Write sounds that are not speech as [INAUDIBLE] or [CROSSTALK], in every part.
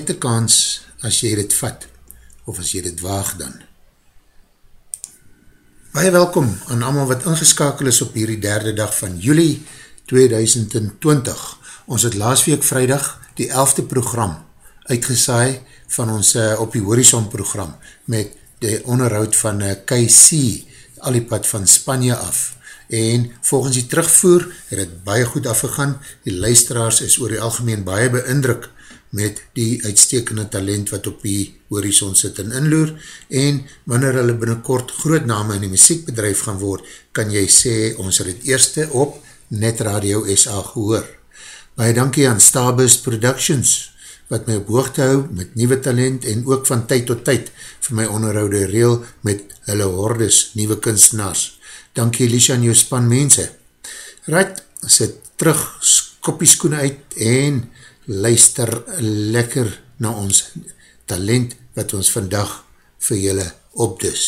net een kans as jy dit vat, of as jy dit waag dan. Baie welkom aan allemaal wat ingeskakel is op hierdie derde dag van juli 2020. Ons het laas week vrijdag die 11de program uitgesaai van ons uh, op die horizon program met die onderhoud van uh, KC, al die pad van Spanje af. En volgens die terugvoer het het baie goed afgegaan. Die luisteraars is oor die algemeen baie beindruk met die uitstekende talent wat op die horizon sit en inloer en wanneer hulle binnenkort groot name in die muziekbedrijf gaan word, kan jy sê ons het het eerste op Net Radio SA gehoor. Baie dankie aan Stabus Productions wat my op hoogte hou met nieuwe talent en ook van tyd tot tyd vir my onderhoude reel met hulle hordes nieuwe kunstenaars. Dankie Elisha en jou span mense. Right, sit terug koppieskoene uit en luister lekker na ons talent wat ons vandag vir julle opdus.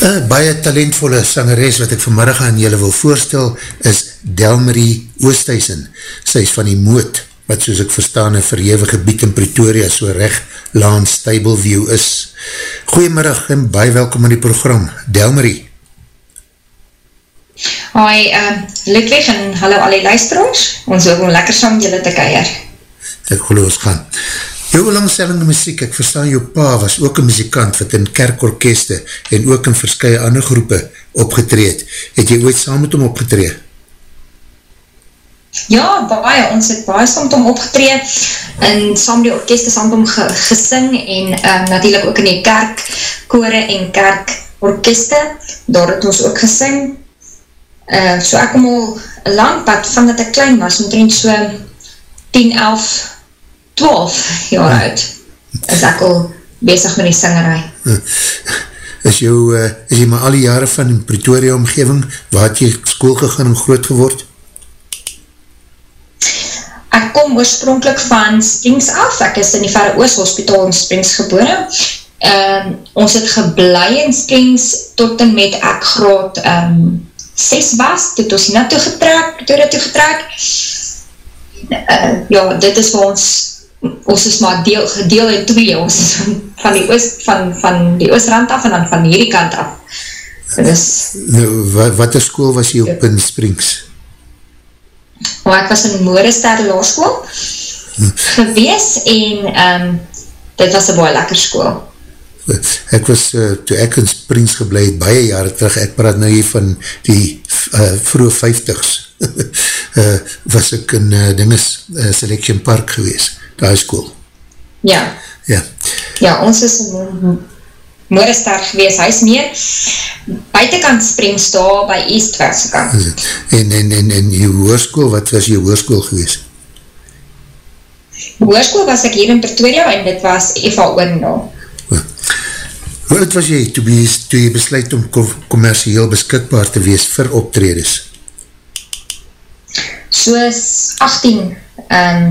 Een baie talentvolle sangeres wat ek vanmiddag aan julle wil voorstel is Delmarie Oosthuizen. Sy is van die moot wat soos ek verstaan een verhewe gebied in Pretoria so recht laan Stableview is. Goeiemiddag en baie welkom in die program. Delmarie. Hoi, uh, Ludwig en hallo al die luisteraars. Ons wil gewoon lekker saam julle te keier. Ek geloof ons gaan. Jou belangstellende muziek, ek verstaan jou pa was ook een muzikant wat in kerkorkeste en ook in verskye ander groepe opgetreed. Het jy ooit saam met hom opgetreed? Ja, baie. Ons het baie saam met hom opgetreed en saam die orkeste saam met hom ge gesing en um, natuurlijk ook in die kerkkore en kerkorkeste. Daar het ons ook gesing. Uh, so ek kom al een lang pad van dat ek klein was, omtrent so 10, 11, 12 jaar oud, is ek al bezig met die singerij. Is, jou, uh, is jy maar al die jare van Pretoria omgeving, waar het jy school gegaan en groot geword? Ek kom oorspronkelijk van Springs af, ek is in die Verre Oost Hospital in Springs gebore. Um, ons het geblei in Springs tot en met ek graad um, 6 was, toe het ons hier naartoe getrek, toe naartoe getrek. Uh, ja, dit is vir ons, ons is maar deel, gedeel in twee, ons is [LAUGHS] van, die oost, van, van die oostrand af en dan van hierdie kant af. Dus, nou, wat, wat er school was jy op in Springs? Oh, ek was in Moorester Laarschool hm. gewees en um, dit was een baie lekker school ek was, uh, toe ek in Springs geblei het, baie jare terug, ek praat nou hier van die uh, vroege vijftigs, uh, [LAUGHS] was ek in uh, dinges, uh, Selection Park gewees, die school. Ja. Ja. Ja, ons is in Moorester gewees, hy is meer buitenkant Springs daar by East-West En, en, en, en die hoerskoel, wat was die hoerskoel gewees? Hoerskoel was ek hier in Pretoria en dit was Eva Oornal. Hoe oud was jy toe, toe jy besluit om commercieel beskikbaar te wees vir optredes? Soos 18 um,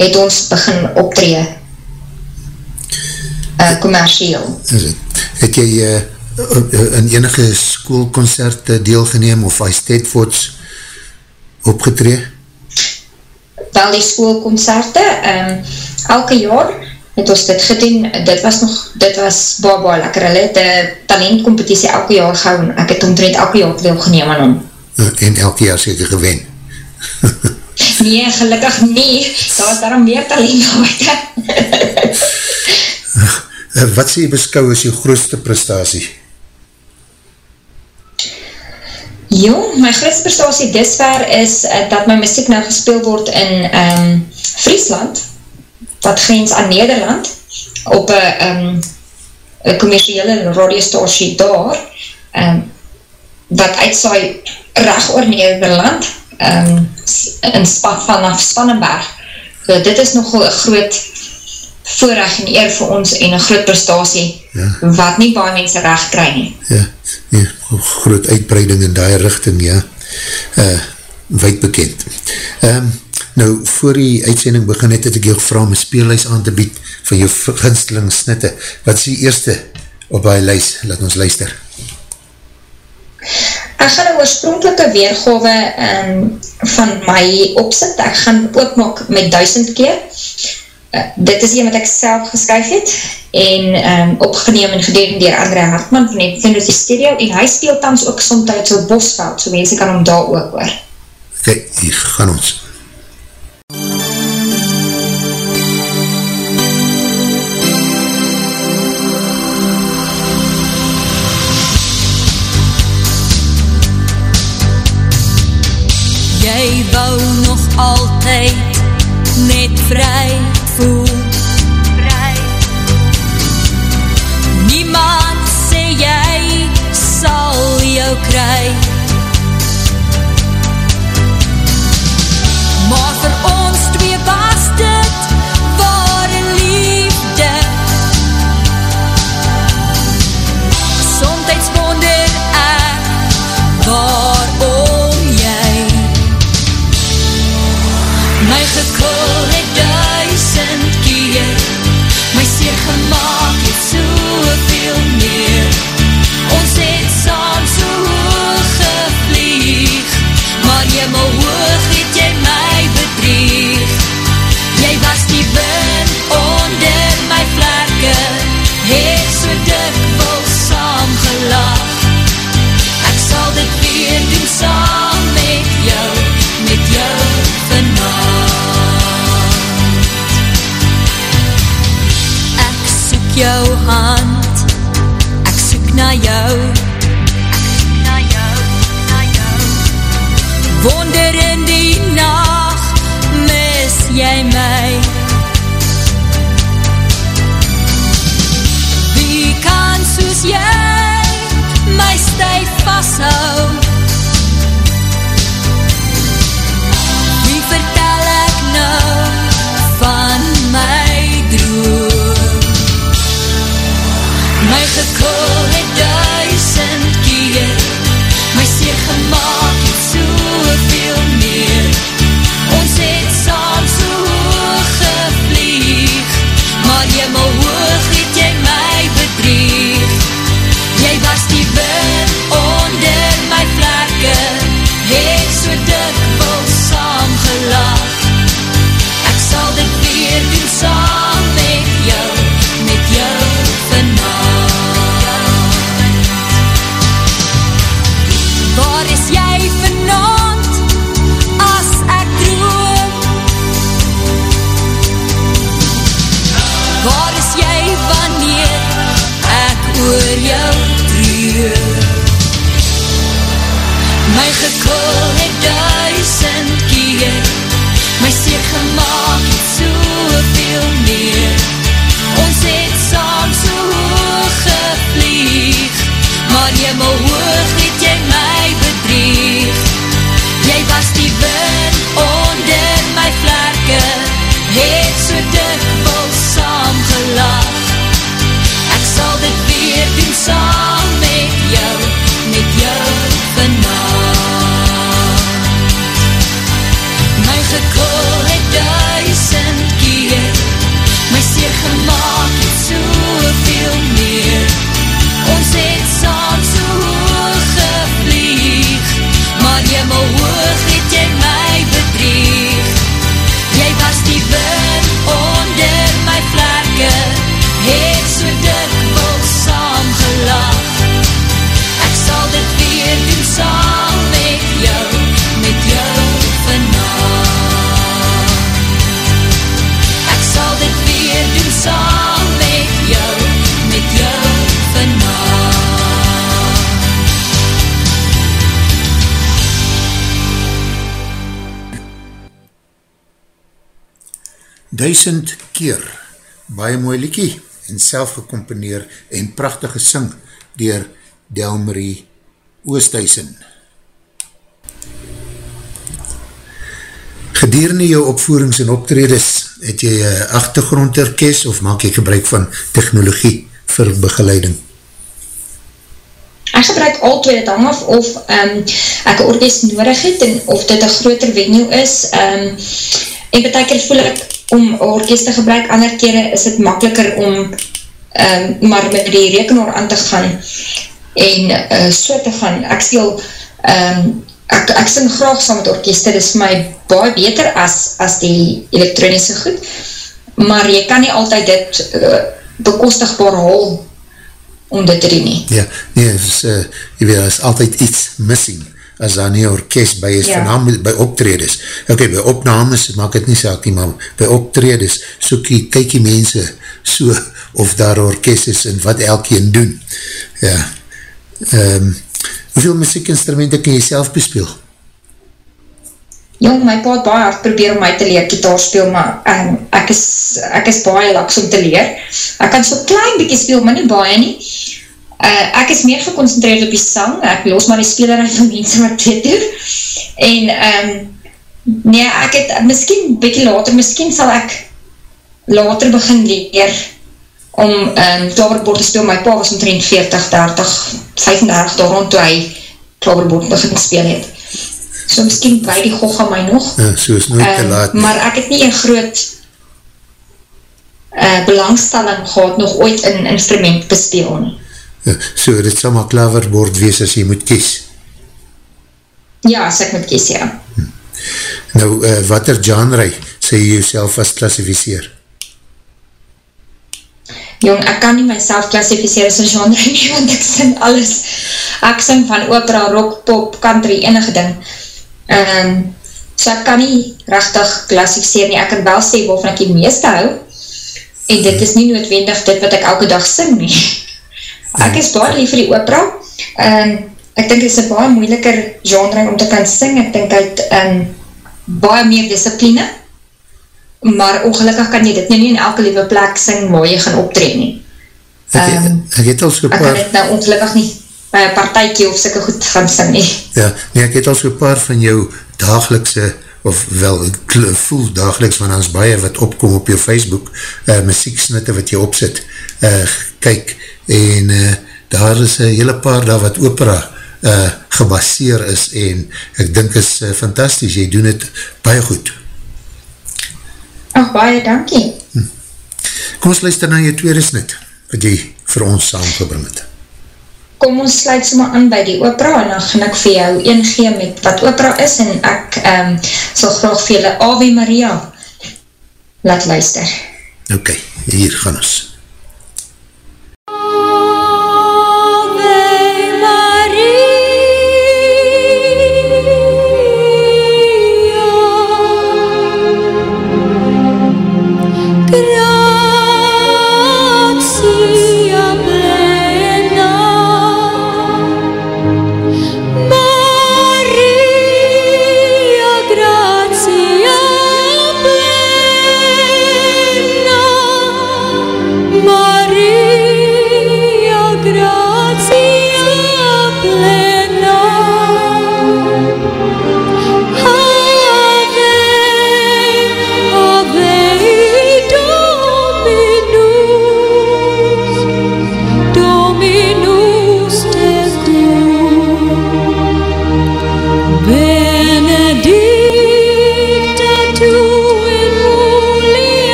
het ons begin optree uh, commercieel. Het jy uh, in enige schoolconcerte deelgeneem of hy Stedfords opgetree? Wel die schoolconcerte, um, elke jaar het ons dit gedoen, dit was nog, dit was baie, baie lekker, hulle het een talentcompetitie elke jaar gehou, ek het omtrent elke jaar deel geneem aan hom. En elke jaar seker gewen? [LAUGHS] nee, gelukkig nie, daar was daarom meer talent [LAUGHS] gehad. Wat sê jy beskou as jou grootste prestatie? Jo, my grootste prestatie disver is uh, dat my muziek nou gespeel word in um, Friesland, wat grens aan Nederland op een um, commerciële radiostasie daar um, wat uitsaai recht oor Nederland um, in spat vanaf Spannenberg. So, dit is nogal een groot voorrecht en eer vir ons en een groot prestatie ja. wat nie baie mense recht kry nie. Ja, nee, groot uitbreiding in die richting, ja. Uh, wijd bekend. Um, nou, voor die uitsending begin het, het ek jou gevra om een speellijst aan te bied van jou ginsteling snitte. Wat is die eerste op die lijst? Laat ons luister. Ek gaan een oorspronkelike weergave um, van my opzet. Ek gaan ook maak met duisend keer. Uh, dit is een wat ek self geskryf het en um, opgeneem en gedeeld dier André Hartman van die Trinity Studio en hy speel tans ook somtijds op Bosveld, so mense kan hom daar ook hoor. Kijk, hier gaan ons. Altyd net vry voel Vry Niemand sê jy sal jou kry Maar vir ons twee was My gekul Duisend keer, baie mooi liekie, en self gecomponeer en prachtig gesing dier Delmarie Oosthuizen. Gedurende jou opvoerings en optredes, het jy een achtergrondorkest of maak jy gebruik van technologie vir begeleiding? Ek gebruik al twee, het hang af of um, ek een orkest nodig het en of dit een groter venue is. Um, en betek voel ek om orkest te gebruik, ander kere is het makkeliker om um, maar met die rekenaar aan te gaan en uh, so te gaan. Ek speel um, ek, ek sing graag saam met orkeste, dit is my baie beter as, as die elektronische goed, maar jy kan nie altyd dit uh, bekostigbaar hol om dit te doen nie. Ja, nee, is, uh, jy weet, is altyd iets missing as daar nie orkest by is, ja. van by optredes. Ok, by opnames maak het nie saak nie, maar by optredes soek jy, kyk jy mense so of daar orkest is en wat elkeen doen. Ja, um, Hoeveel muziekinstrumenten kan jy self bespeel? Jong, my pa het baie hard probeer om my te leer gitaar speel, maar um, ek, is, ek is baie laks om te leer. Ek kan so klein bykie speel, maar nie baie nie. Uh, ek is meer geconcentreerd op die sang, ek los maar die speler uit van mense wat dit doen. En, um, nee, ek het, miskien bykie later, miskien sal ek later begin leer, om um, klaverbord te speel. My pa was omtrent 40, 30, 35 daar rond toe hy klaverbord begin speel het. So miskien by die gogga my nog. Ja, so is nooit te ehm, laat. Um, maar ek het nie een groot uh, belangstelling gehad nog ooit in instrument bespeel nie. So dit sal maar klaverbord wees as jy moet kies. Ja, as ek moet kies, ja. Hm. Nou, uh, wat er genre sê jy jouself as klassificeer? jong, ek kan nie myself klassificeer as een genre [LAUGHS] nie, want ek sing alles, ek sing van opera, rock, pop, country, enige ding, um, so ek kan nie rechtig klassificeer nie, ek kan wel sê waarvan ek die meeste hou, en dit is nie noodwendig dit wat ek elke dag sing nie, [LAUGHS] ek is baie lief vir die opera, um, ek dink dit is een baie moeiliker genre om te kan sing, ek dink uit um, baie meer discipline, maar ongelukkig kan jy dit nie in elke liewe plek sing waar jy gaan optreden nie. Ek, um, ek het al so paar... Ek kan dit nou ongelukkig nie by een partijkie of sikke goed gaan sing nie. Ja, nee, ek het al so paar van jou dagelikse, of wel, ek voel dageliks van ons baie wat opkom op jou Facebook, uh, muzieksnitte wat jy opzit, uh, kyk, en uh, daar is een hele paar daar wat opera uh, gebaseer is, en ek dink is uh, fantastisch, jy doen het baie goed. Ach, baie dankie. Hm. Kom ons luister na jou tweede snit, wat jy vir ons saamgebring het. Kom ons sluit soma aan by die opera, en dan gaan ek vir jou een gee met wat opera is, en ek um, sal graag vir julle Ave Maria laat luister. Ok, hier gaan ons.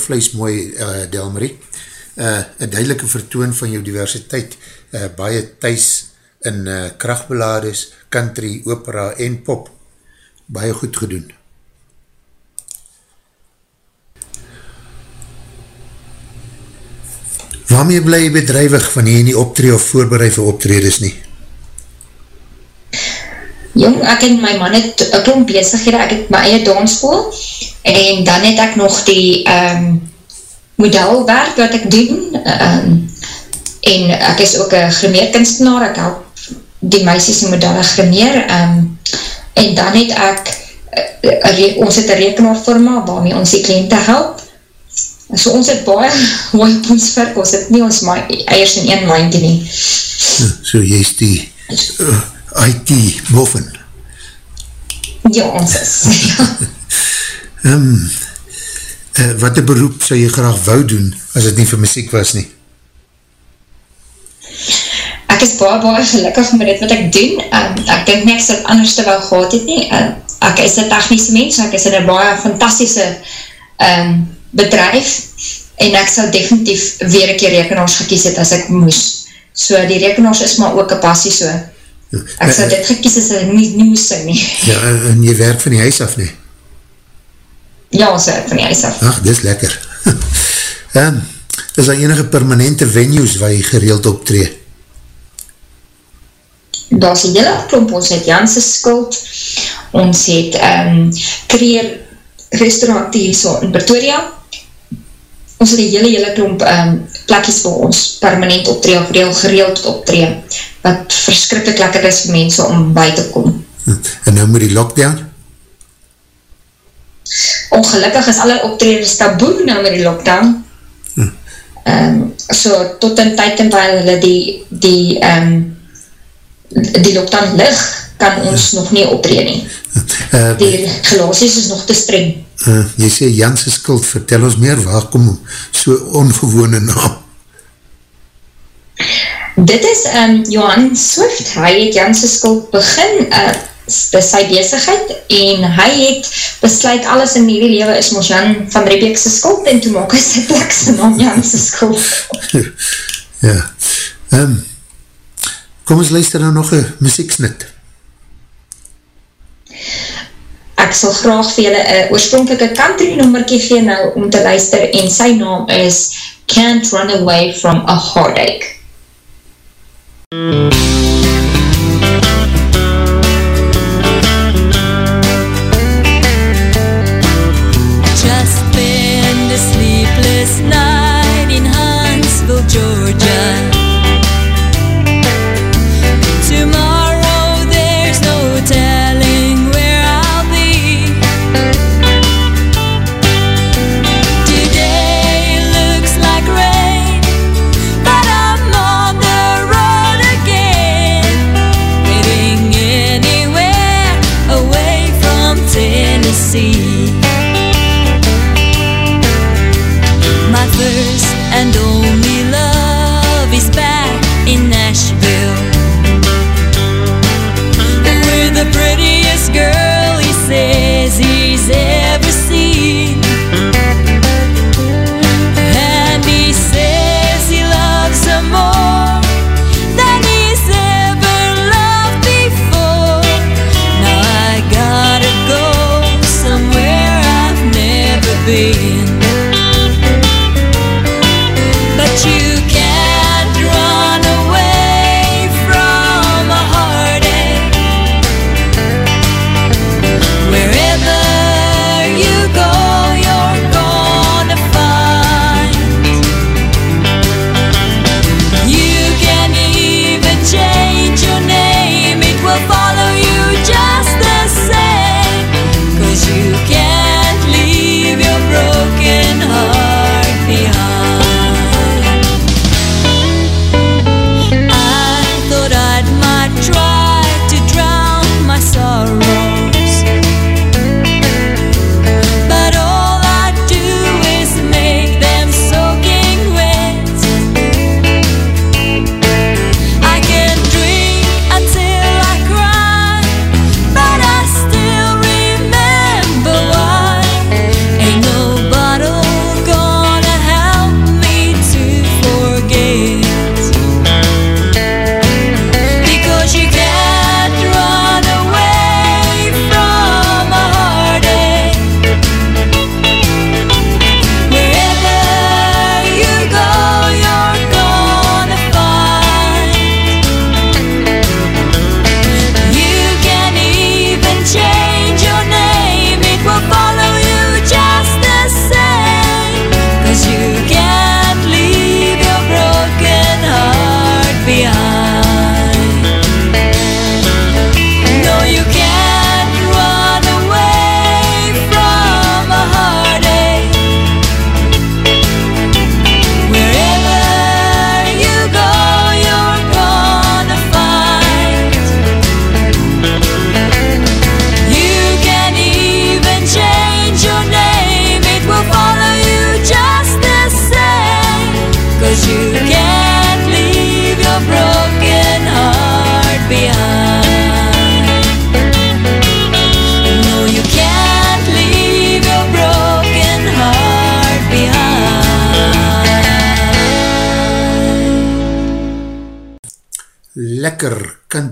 Hoendervlees mooi, uh, Delmarie. Uh, een duidelike vertoon van jou diversiteit, uh, baie thuis in uh, krachtbelades, country, opera en pop. Baie goed gedoen. Waarmee bly jy bedrijwig van jy nie optree of voorbereid vir optredes nie? Jong, ek en my man het een klomp bezighede, ek het my eie dansschool en dan het ek nog die um, modelwerk wat ek doen um, en ek is ook een grimeerkunstenaar, ek help die meisies en modelle grimeer um, en dan het ek uh, ons het een rekenaarforma waarmee ons die kliënte help So ons het baie [LAUGHS] mooi op ons virk, ons het nie ons eiers in een mindie nie. So jy is die uh, IT boven? Ja, ons is. Um, [LAUGHS] uh, wat een beroep sal jy graag wou doen, as het nie vir muziek was nie? Ek is baie, baie gelukkig met dit wat ek doen. Um, ek denk nie ek sal anders te wel gehad het nie. Uh, ek is een technische mens, ek is in een baie fantastische um, bedrijf en ek sal definitief weer een keer rekenaars gekies het as ek moes. So die rekenaars is maar ook een passie so. Ek sal dit gekies as ek nie, nie moes sing nie. Ja, en jy werk van die huis af nie? Ja, ons werk van die huis af. Ach, dit is lekker. um, [LAUGHS] is daar enige permanente venues waar jy gereeld optree? Daar is die hele klomp, ons het Jansse skuld, ons het um, Kreer restaurant hier so in Pretoria, ons het die hele hele klomp um, plekjes vir ons permanent optree of reel gereeld optree, wat verskrikkelijk lekker is vir mense om by te kom. En nou moet die lockdown? Ongelukkig is alle optreders taboe nou met die lockdown. Um, so tot in tyd en waar hulle die die, um, die lockdown lig, kan ons nog nie optree nie. Uh, die gelasies is nog te streng. Uh, jy sê Janse skuld, vertel ons meer, waar kom so ongewone naam? Dit is um, Johan Swift, hy het Janse skuld begin, uh, sy bezigheid, en hy het besluit, alles in die lewe is mos Jan van Rebekse skuld, en toe maak hy sy plekse naam Janse skuld. [LAUGHS] ja, um, kom ons luister nou nog een muzieksnit. Ek sal graag vir julle een oorspronkelike country nummerkie gee nou om te luister en sy naam is Can't Run Away From A Heartache. Just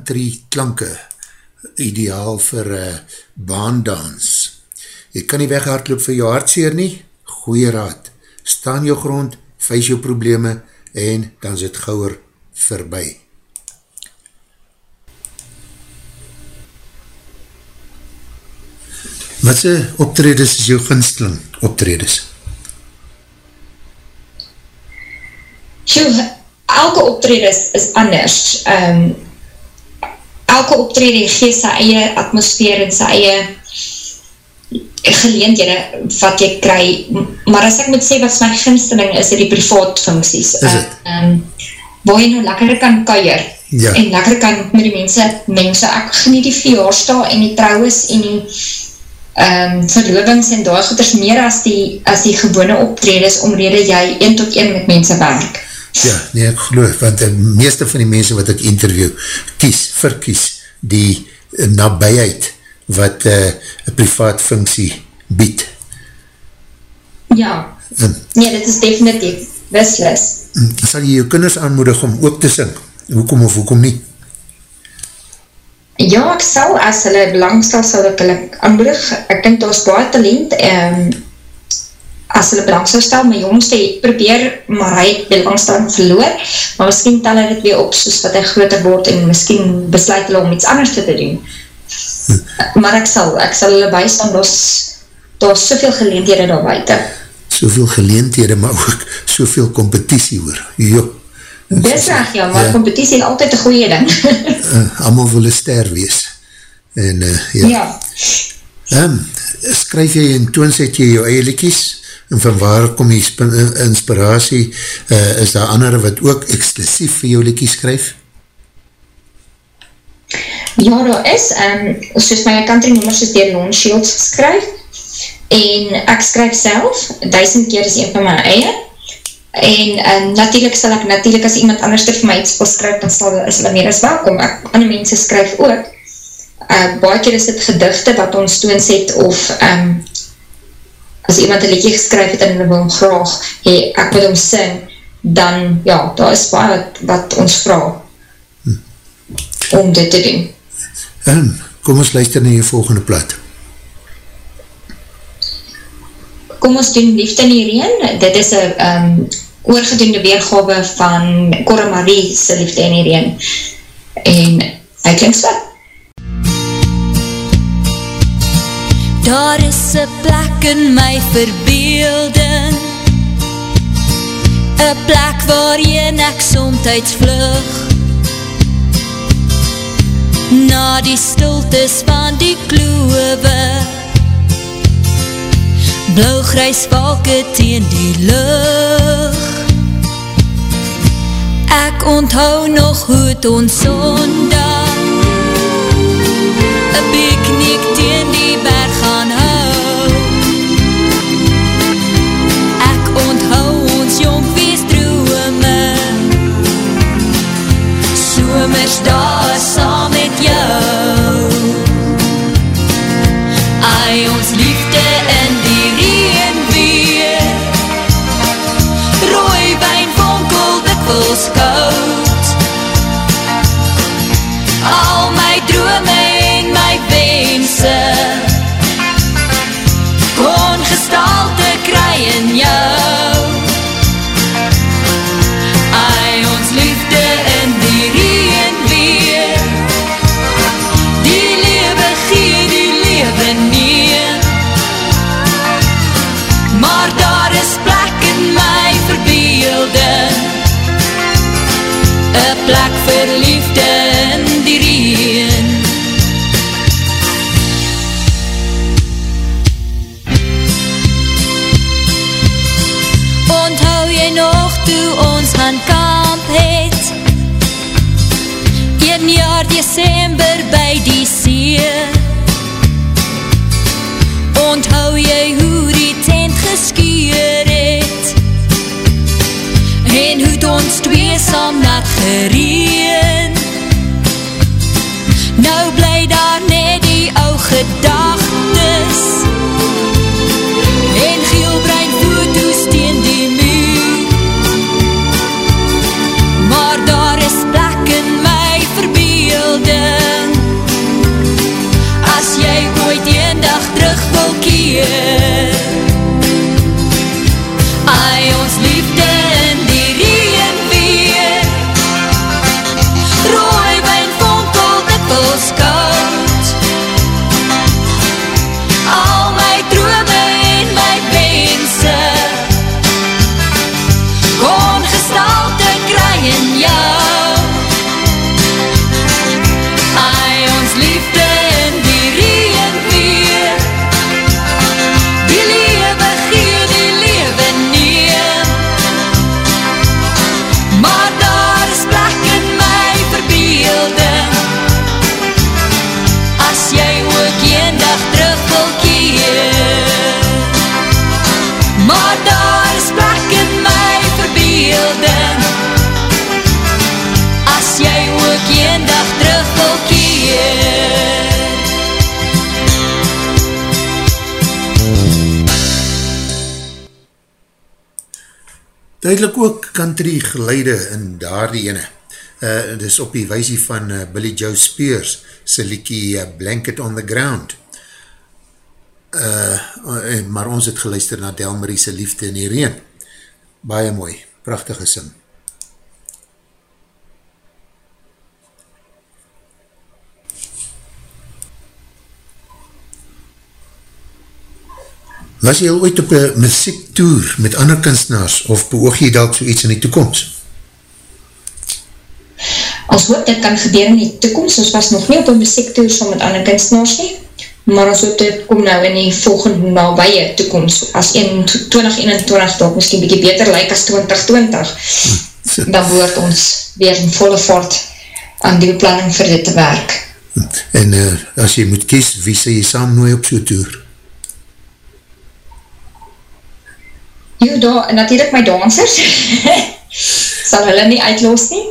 country klanke, ideaal vir uh, baandans. Jy kan nie weghardloop vir jou hartseer nie, goeie raad, staan jou grond, vijs jou probleme en dan is het gauwer voorbij. Wat sy optredes is jou ginsteling optredes? Sjoe, elke optredes is anders. Um, elke optrede geef sy eie atmosfeer en sy eie geleendhede wat jy kry. Maar as ek moet sê wat my ginsteling is, is die privaat funksies. Is het? Um, waar jy nou lekker kan keier. Ja. En lekker kan met die mense mense. Ek geniet die verjaarsdag en die trouwens en die um, verlovings en daar goeders meer as die, as die gewone optredes omrede jy een tot een met mense werk. Ja, nee, ek geloof, want die meeste van die mense wat ek interview, kies, verkies die nabijheid wat uh, een privaat funksie bied. Ja, en, nee, dit is definitief, wislis. Sal jy jou kinders aanmoedig om ook te sing? Hoekom of hoekom nie? Ja, ek sal, as hulle belangstel, sal ek hulle aanmoedig. Ek dink daar is baie talent. Um, as hulle belangstel stel, my jongste het probeer, maar hy het belangstelling verloor. Maar miskien tel hy dit weer op, soos wat hy groter word, en miskien besluit hulle om iets anders te doen. Hm. Maar ek sal, ek sal hulle bystaan, daar is, daar is soveel geleendhede daar buiten. Soveel geleendhede, maar ook soveel competitie hoor. Jo. Dis reg, ja, maar ja. competitie is altyd een goeie ding. [LAUGHS] uh, allemaal wil een ster wees. En, uh, ja. ja. Um, skryf jy en toonset jy jou eie liekies? En van waar kom die inspiratie? Uh, is daar andere wat ook exclusief vir jou liekies skryf? Ja, daar is. Um, soos my country nummers is dier Lon Shields geskryf. En ek skryf self. Duisend keer is een van my eie en uh, natuurlijk sal ek, natuurlijk as iemand anders vir my iets wil skryf, dan sal, is hulle meer as welkom, ek, ander mense skryf ook, uh, baie keer is dit gedigte wat ons toonset, of um, as iemand een liedje geskryf het, en hulle wil graag, hey, ek moet hom sing, dan, ja, daar is baie wat, wat ons vraag, hm. om dit te doen. En, kom ons luister na jy volgende plaat. Kom ons doen Liefde in die Reen, dit is een um, oorgedoende weergawe van Cora Marie se liefde in die reen. En hy klink so. Daar is een plek in my verbeelding. Een plek waar jy nek somtijds vlug. Na die stiltes van die kloewe. Blauw-grijs valke teen die lucht. Ek onthou nog hoe het ons zondag Een piknik teen die berg ждет. Duidelik ook country geleide in daar die ene. Uh, dis op die weisie van uh, Billy Joe Spears, sy liekie uh, Blanket on the Ground. Uh, uh, maar ons het geluister na Delmarie sy liefde in die reen. Baie mooi, prachtige sing. Was jy al ooit op een muziektoer met ander kunstenaars of beoog jy dalk so iets in die toekomst? Ons hoop dit kan gebeur in die toekomst, ons was nog nie op een muziektoer so met ander kunstenaars nie, maar ons hoop dit kom nou in die volgende nabije toekomst, as 2021 dalk miskien bykie beter lyk as 2020, dan behoort ons weer in volle vaart aan die beplanning vir dit te werk. En uh, as jy moet kies, wie sê jy saam nooi op so'n toer? Jo, daar, natuurlijk my dansers, [LAUGHS] sal hulle nie uitloos nie.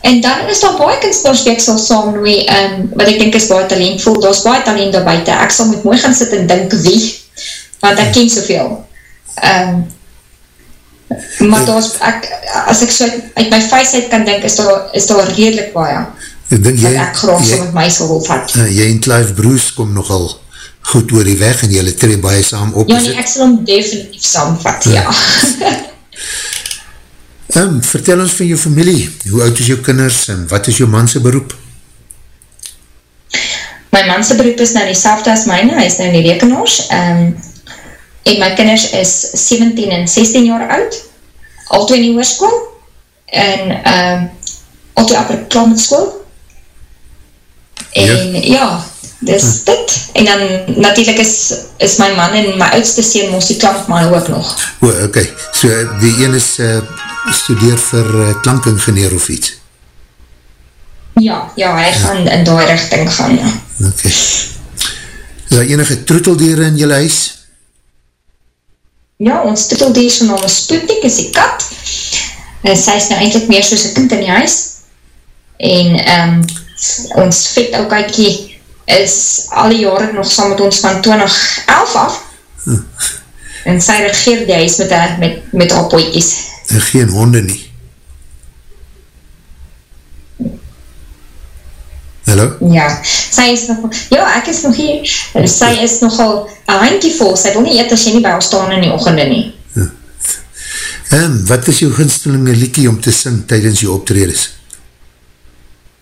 En dan is daar baie kunstbars wie ek sal saam nooi, um, wat ek denk is baie talentvol, daar is baie talent daar buiten, ek sal moet mooi gaan sit en dink wie, want ek ken soveel. Um, maar daar is, ek, as ek so uit, uit my feestheid kan dink, is daar, is daar redelijk baie, ek denk, jy, ek graag so met my sal wil vat. Uh, jy en Clive Bruce kom nogal goed oor die weg en jylle tree baie saam op. Ja, nee, ek sal hom definitief saamvat, ja. ja. um, vertel ons van jou familie, hoe oud is jou kinders en wat is jou manse beroep? My manse beroep is nou die selfde as myne, hy is nou in die rekenaars, um, en my kinders is 17 en 16 jaar oud, al twee in die oorskool, en um, al twee apper klaar met school, en ja, ja dis dit, en dan natuurlijk is, is my man en my oudste sien moest die klankman ook nog. O, ok, so die een is uh, studeer vir uh, klankingenieur of iets? Ja, ja, hy ja. gaan in die richting gaan, ja. Ok. Is daar enige troeteldeer in jylle huis? Ja, ons troeteldeer is van naam Spoednik, is die kat. En sy is nou eindelijk meer soos een kind in die huis. En um, ons vet ook is alle jare nog saam met ons van 2011 af. En sy regeer die huis met, met, met haar pootjes en geen honde nie. Hallo? ja, sy is nog ja, ek is nog hier. Sy is nogal een handje vol, sy wil nie eet as jy nie by haar staan in die ochende nie. Ja. en wat is jou ginstelinge liekie om te sing tydens jou optredes?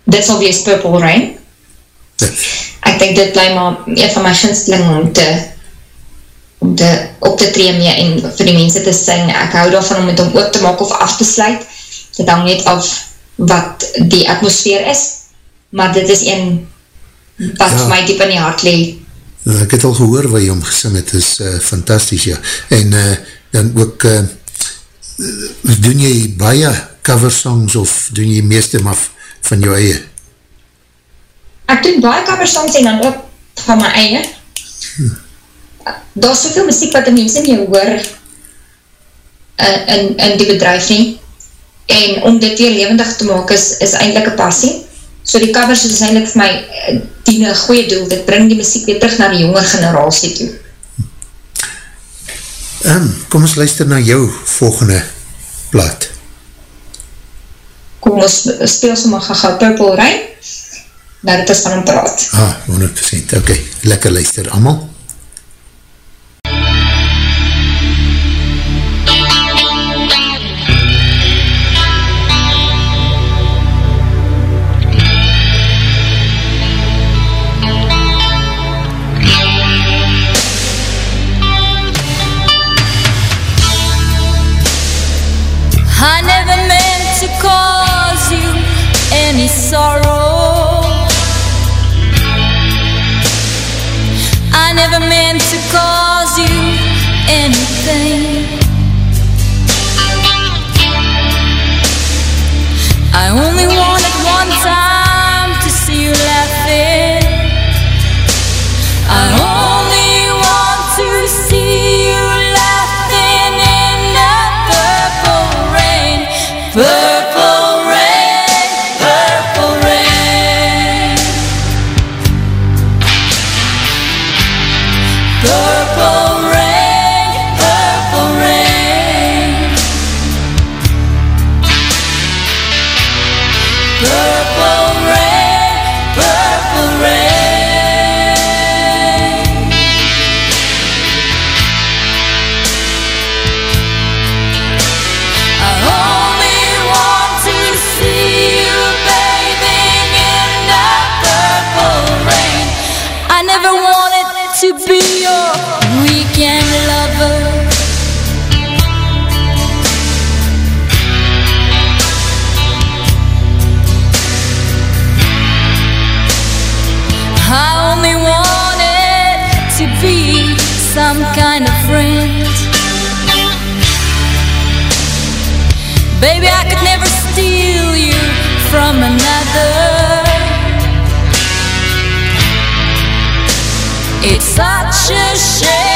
dit sal wees Purple Rain. Ja ek denk dit bly maar een van my ginsteling om te om te op te tree mee en vir die mense te sing, ek hou daarvan om het om ook te maak of af te sluit, dit hang net af wat die atmosfeer is, maar dit is een wat ja. my diep in die hart lee. Ek het al gehoor wat jy om gesing het, is uh, fantastisch, ja. En uh, dan ook, uh, doen jy baie cover songs of doen jy meeste maar van jou eie? Ek doen baie cover songs en dan ook van my eie. Daar is soveel muziek wat die mense nie hoor uh, in, in die bedrijf nie. En om dit weer levendig te maak is, is eindelijk een passie. So die covers is eindelijk vir my uh, die een goeie doel. Dit bring die muziek weer terug na die jonger generatie toe. Um, kom ons luister na jou volgende plaat. Kom ons speel sommer gaga Purple Rain nou dit is van hom praat. Ah, 100%, ok, lekker luister, allemaal. to be your weekend lover. I only wanted to be some kind of friend. Baby, I could never steal you from another. Purple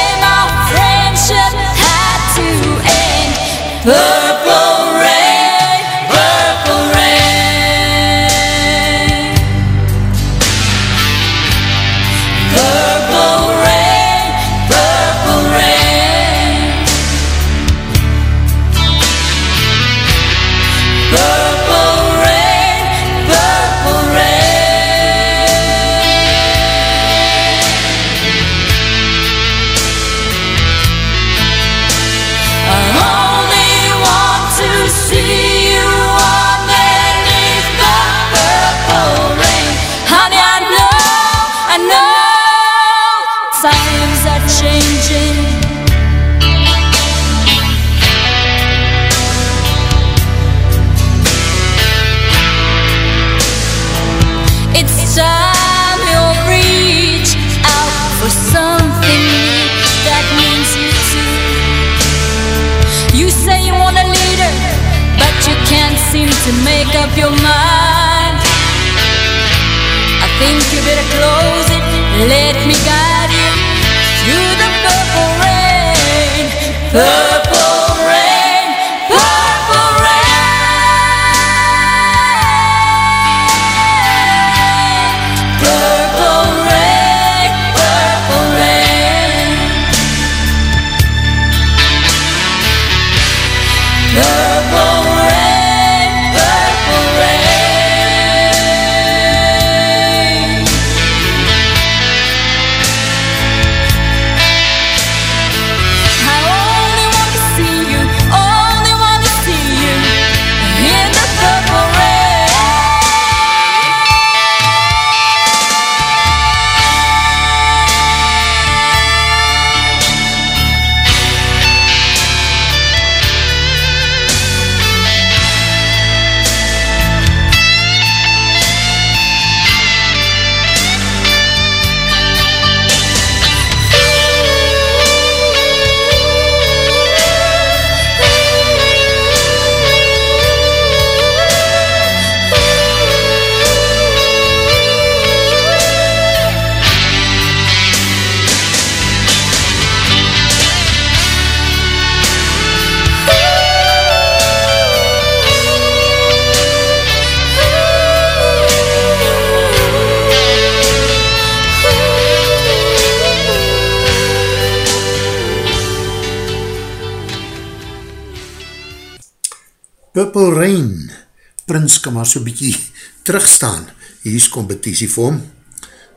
kan maar so bykie terugstaan, hier is competitie vir hom,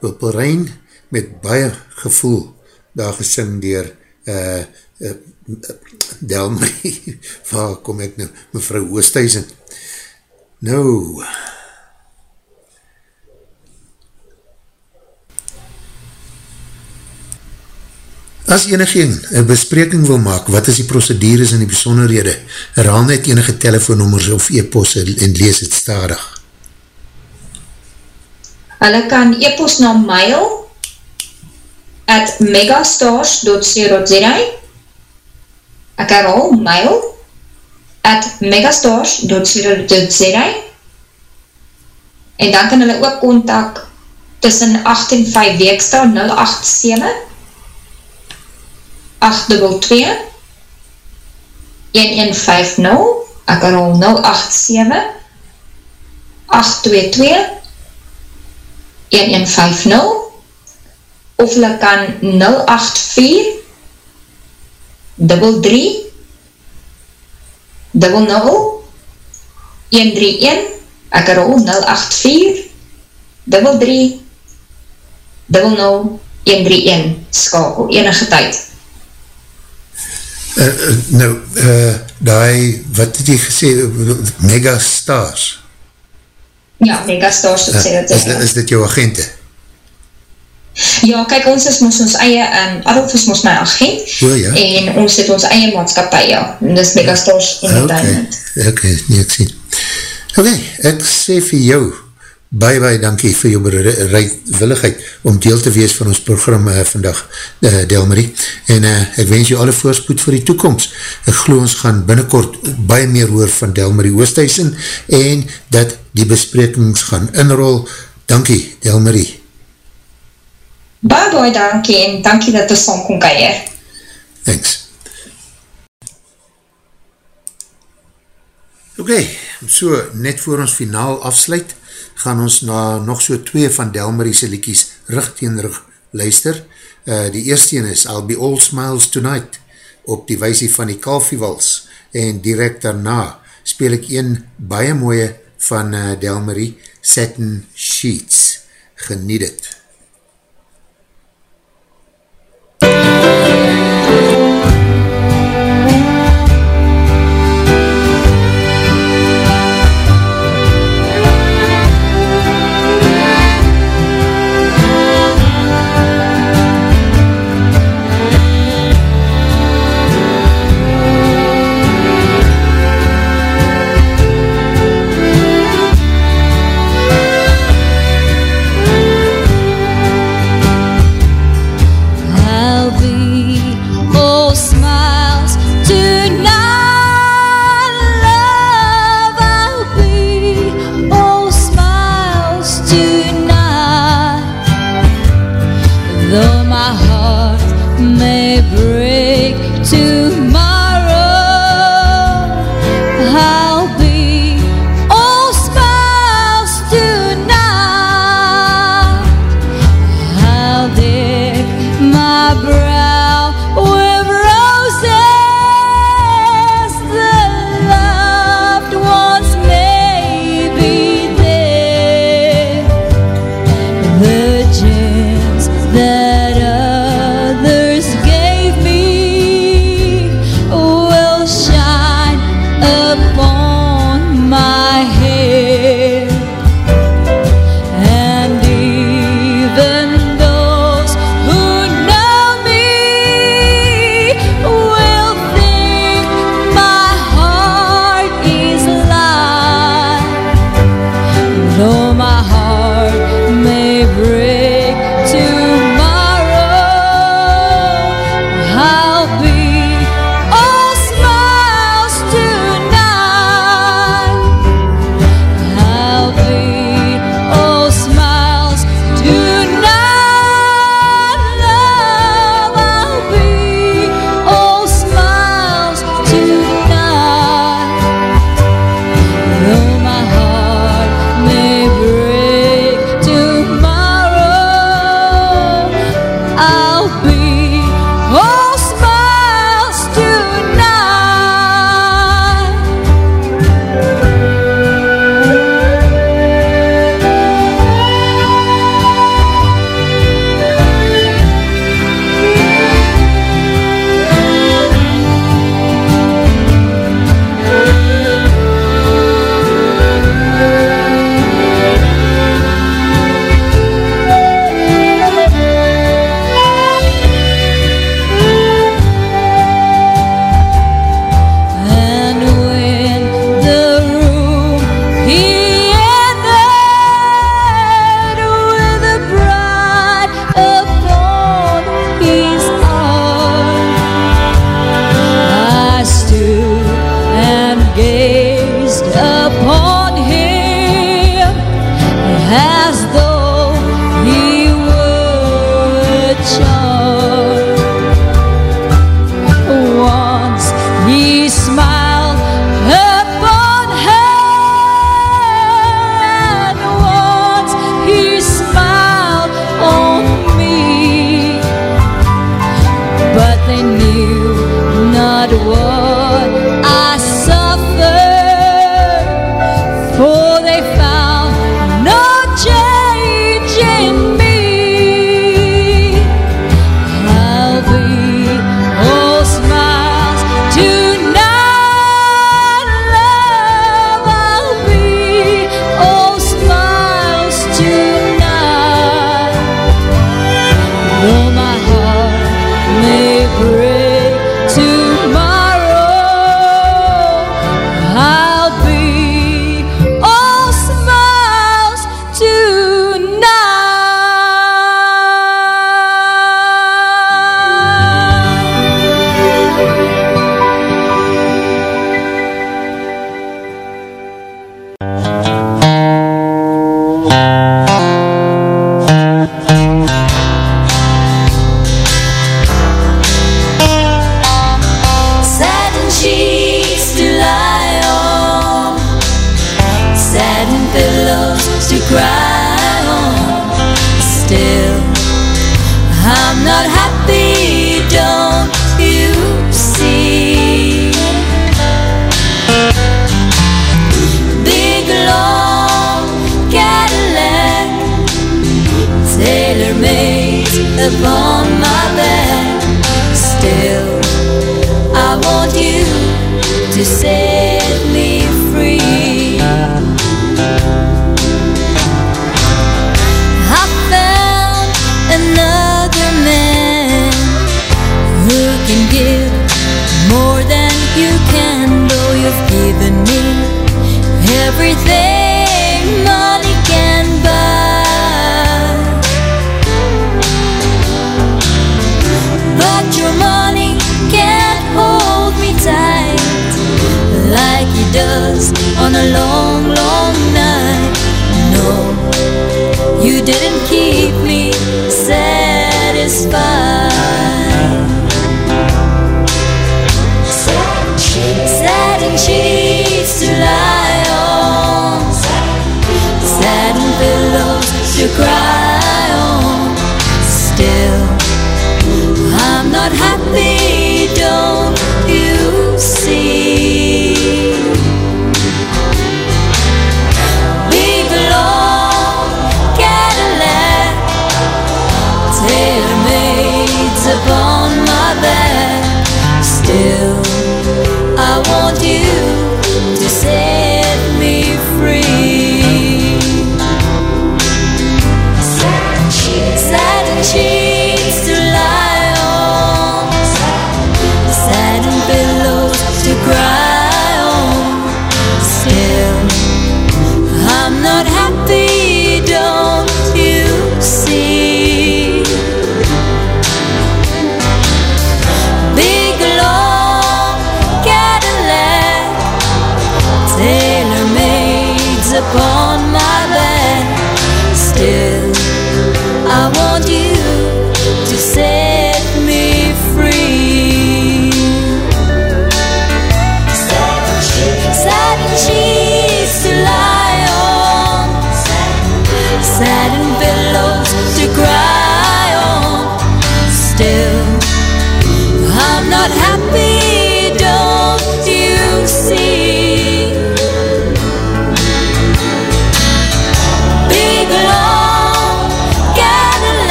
Purple Rain, met baie gevoel, daar gesing dier uh, uh, Delmarie, waar kom ek nou, mevrou Oosthuizen. Nou, As enigeen een bespreking wil maak, wat is die procedures en die besonderhede, herhaal net enige telefoonnummers of e-post en lees het stadig. Hulle kan e-post na mail at megastars.co.za Ek herhaal mail at megastars.co.za en dan kan hulle ook contact tussen 8 en 5 weeksta 087 822 1150 ek kan al 087 822 1150 of hulle kan 084 3 3 00 131 Ek rol 084 33 00 131 skakel enige tyd. Uh, nou, uh, die, wat het jy gesê, megastars? Ja, megastars, uh, sê dat is, is dit jou agente? Ja, kyk, ons is ons, ons eie, um, Adolf is ons my agent, oh, ja. en ons het ons eie maatskapie, ja, en dis megastars entertainment. Ok, ok, nee, ek sien. Ok, ek sê vir jou, baie, baie dankie vir jou bereidwilligheid om deel te wees van ons program uh, vandag, uh, Delmarie, en uh, ek wens jou alle voorspoed vir die toekomst. Ek glo ons gaan binnenkort baie meer hoor van Delmarie Oosthuizen, en dat die besprekings gaan inrol. Dankie, Delmarie. Baie, baie dankie, en dankie dat ons saam kon keier. Thanks. Ok, so net voor ons finaal afsluit, gaan ons na nog so twee van Delmarie'se liekies rug teen rug luister. Uh, die eerste een is I'll be all smiles tonight op die weisie van die Kalfiewals en direct daarna speel ek een baie mooie van uh, Delmarie, Satin Sheets. Geniet het.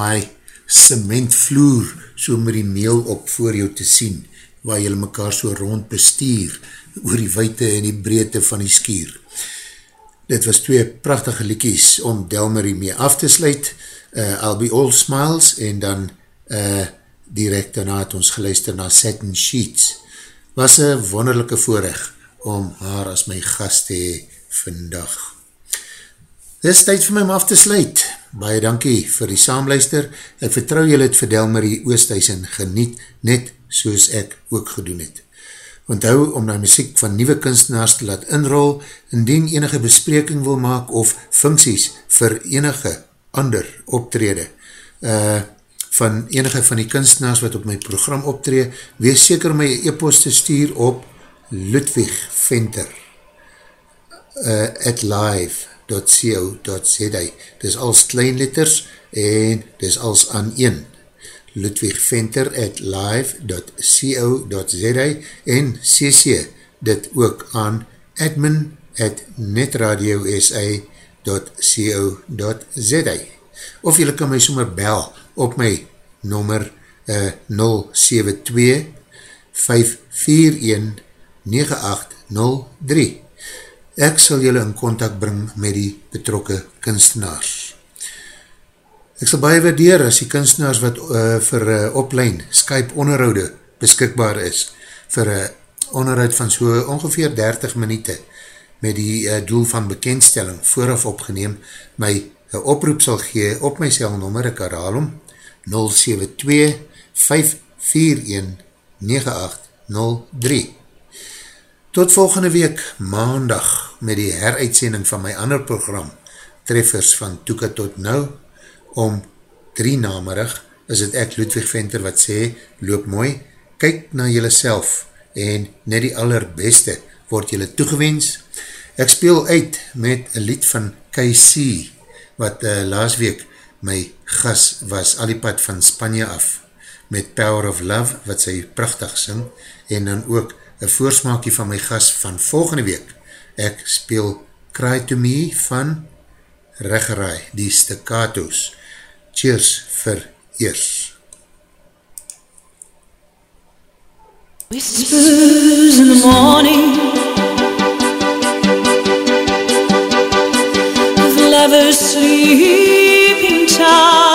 My cementvloer so met die meel op voor jou te sien, waar jylle mekaar so rond bestuur oor die weite en die breedte van die skier. Dit was twee prachtige liekies om Delmarie mee af te sluit, uh, I'll be all smiles, en dan uh, direct daarna het ons geluister na Satin Sheets. Was een wonderlijke voorrecht om haar as my gast te hee vandag. Dit is tyd vir my om af te sluit. Baie dankie vir die saamluister. Ek vertrou julle het vir Delmarie Oosthuizen geniet, net soos ek ook gedoen het. Onthou om na muziek van nieuwe kunstenaars te laat inrol, indien enige bespreking wil maak of funksies vir enige ander optrede. Uh, van enige van die kunstenaars wat op my program optree, wees seker my e-post te stuur op Ludwig Venter uh, at live.co.za Dis als kleinletters en dis als aan een. Ludwig Venter at live.co.za en cc dit ook aan admin at netradiosa.co.za of jylle kan my sommer bel op my nommer uh, 072 541 9803 Ek sal julle in contact bring met die betrokke kunstenaars. Ek sal baie waardeer as die kunstenaars wat uh, vir uh, oplein Skype onderhoude beskikbaar is vir een onderhoud van so ongeveer 30 minute met die uh, doel van bekendstelling vooraf opgeneem my een oproep sal gee op my selnummer, ek herhaal om 072 541 9803 Tot volgende week, maandag, met die heruitsending van my ander program, Treffers van Toeka tot Nou, om drie namerig, is het ek Ludwig Venter wat sê, loop mooi, kyk na jylle self, en net die allerbeste word jylle toegewens. Ek speel uit met een lied van KC, wat uh, laas week my gas was, al die pad van Spanje af, met Power of Love, wat sy prachtig sing, en dan ook een voorsmaakje van my gas van volgende week. Ek speel Cry to Me van Reggeraai, die staccato's. Cheers vir eers. Whispers in the morning Of lovers sleeping tight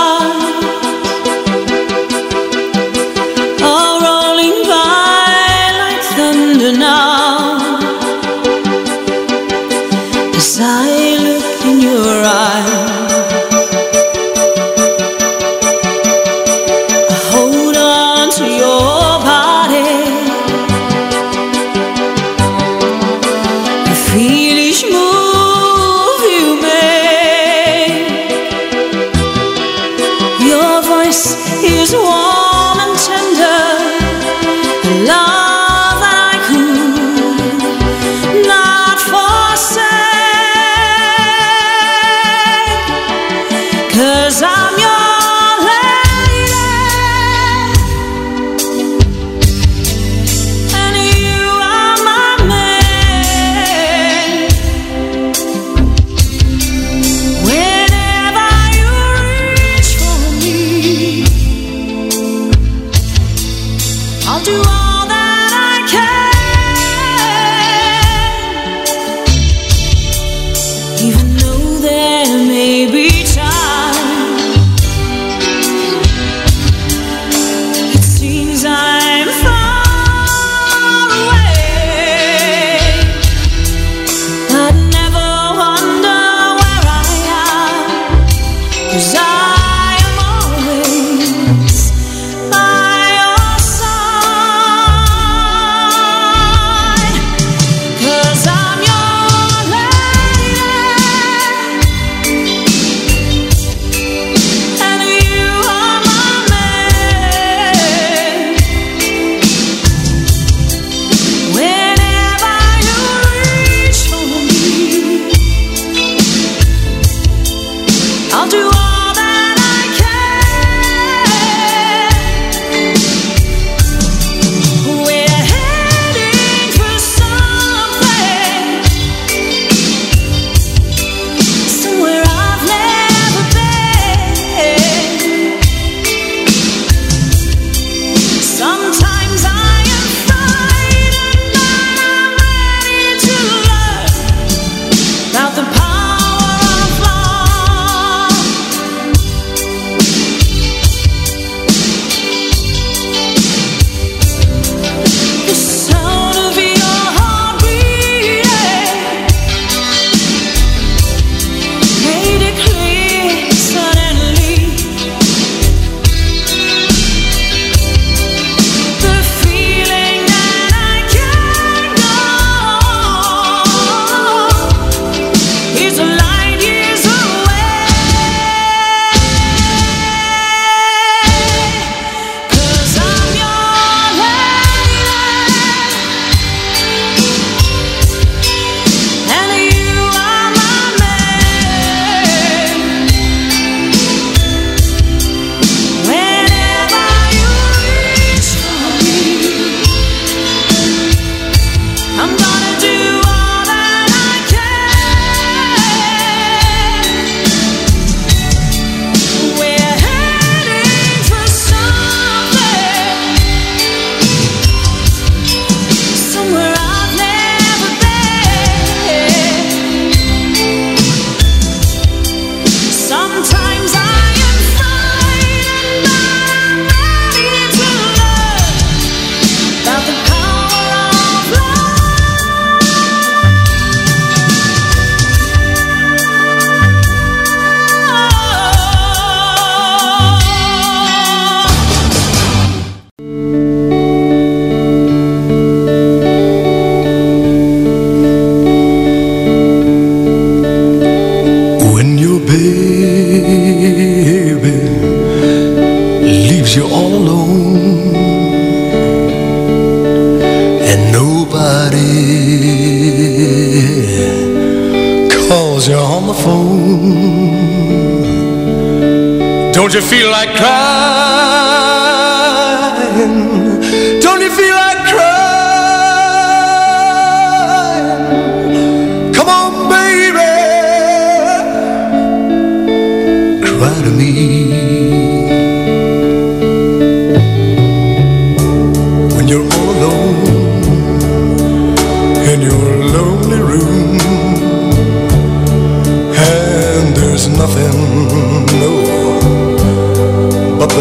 I cried.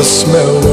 Smell